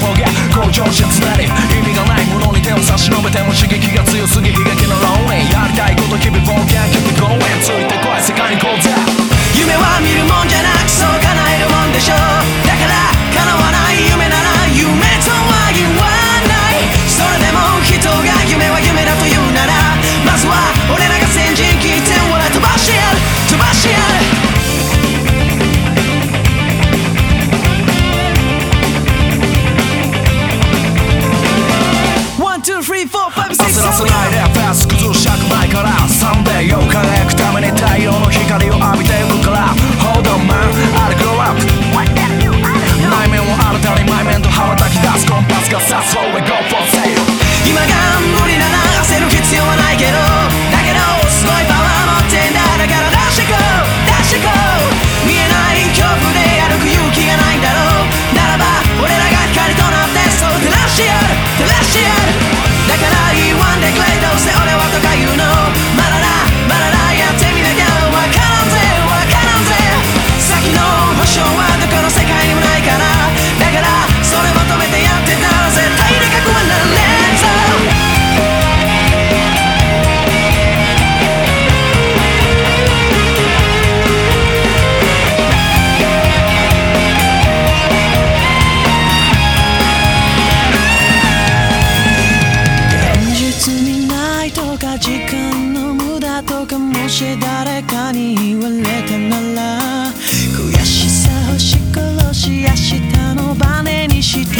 方が向上者つまりつないでフェス崩し100枚から3で4日し誰かに言われたなら悔しさをし殺し明日のバネにして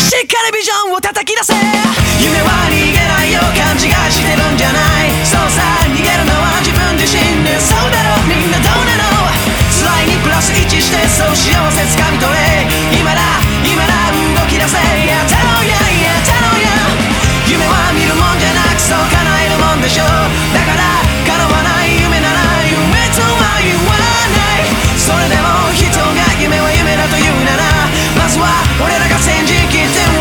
しっかりビジョンを叩き出せ。夢は逃げないよ勘違いしてるんじゃない。そうさ逃げるのは自分自身で。そうだろみんなどうなの。辛いにプラス1してそう幸せ掴み取れ。sen cikitim